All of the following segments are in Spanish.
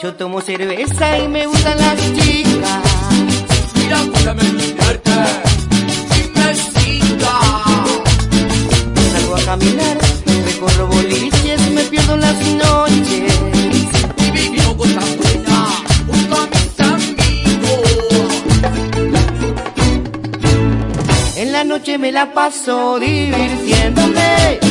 yo tomo cerveza y me gustan las chicas. Mira, déjame mirarte y me cita. Salgo a caminar, recorro boliches, me pierdo en las noches. Y vivimos cosas buenas junto a mis amigos. En la noche me la paso divirtiéndome.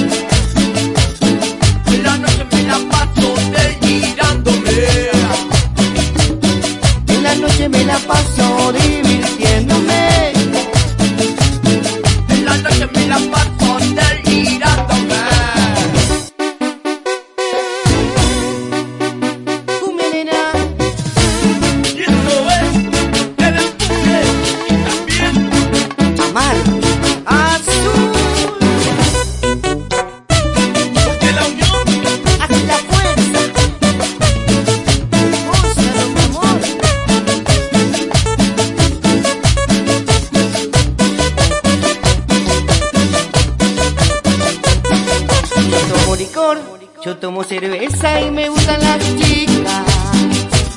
Licor, yo tomo cerveza y me gustan las chicas.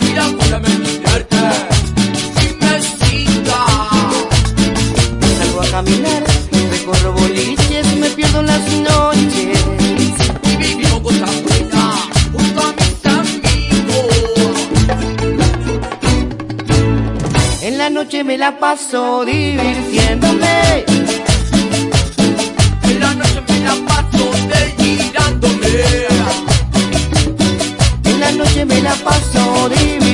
Mira, déjame mirarte y me. Salgo a caminar, recorro boliches, me pierdo en las noches. Y vivimos cosas buenas junto a mis amigos. En la noche me la paso divirtiéndome. noche me la paso de